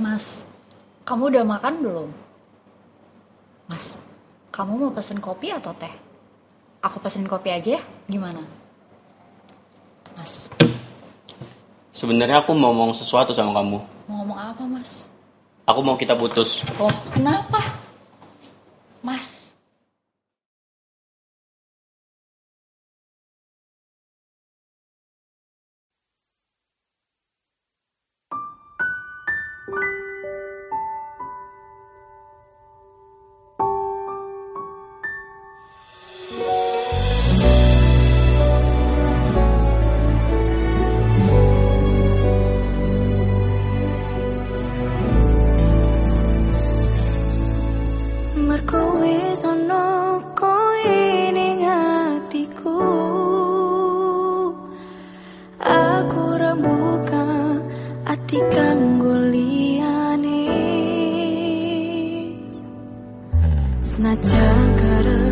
Mas, kamu udah makan belum? Mas, kamu mau pesen kopi atau teh? Aku pesen kopi aja ya, gimana? Mas, Sebenarnya aku mau ngomong sesuatu sama kamu. mau ngomong apa mas? Aku mau kita putus. Oh, kenapa? Bye. Senajan karena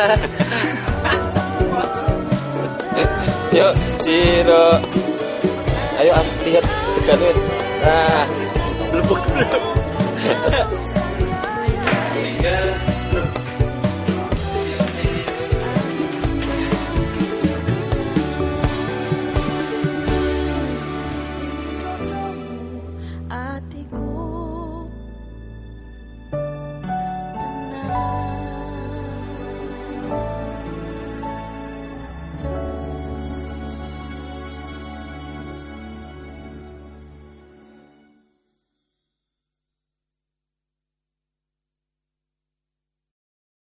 Yuk, Ciro. Ayo lihat teganin. Nah, belum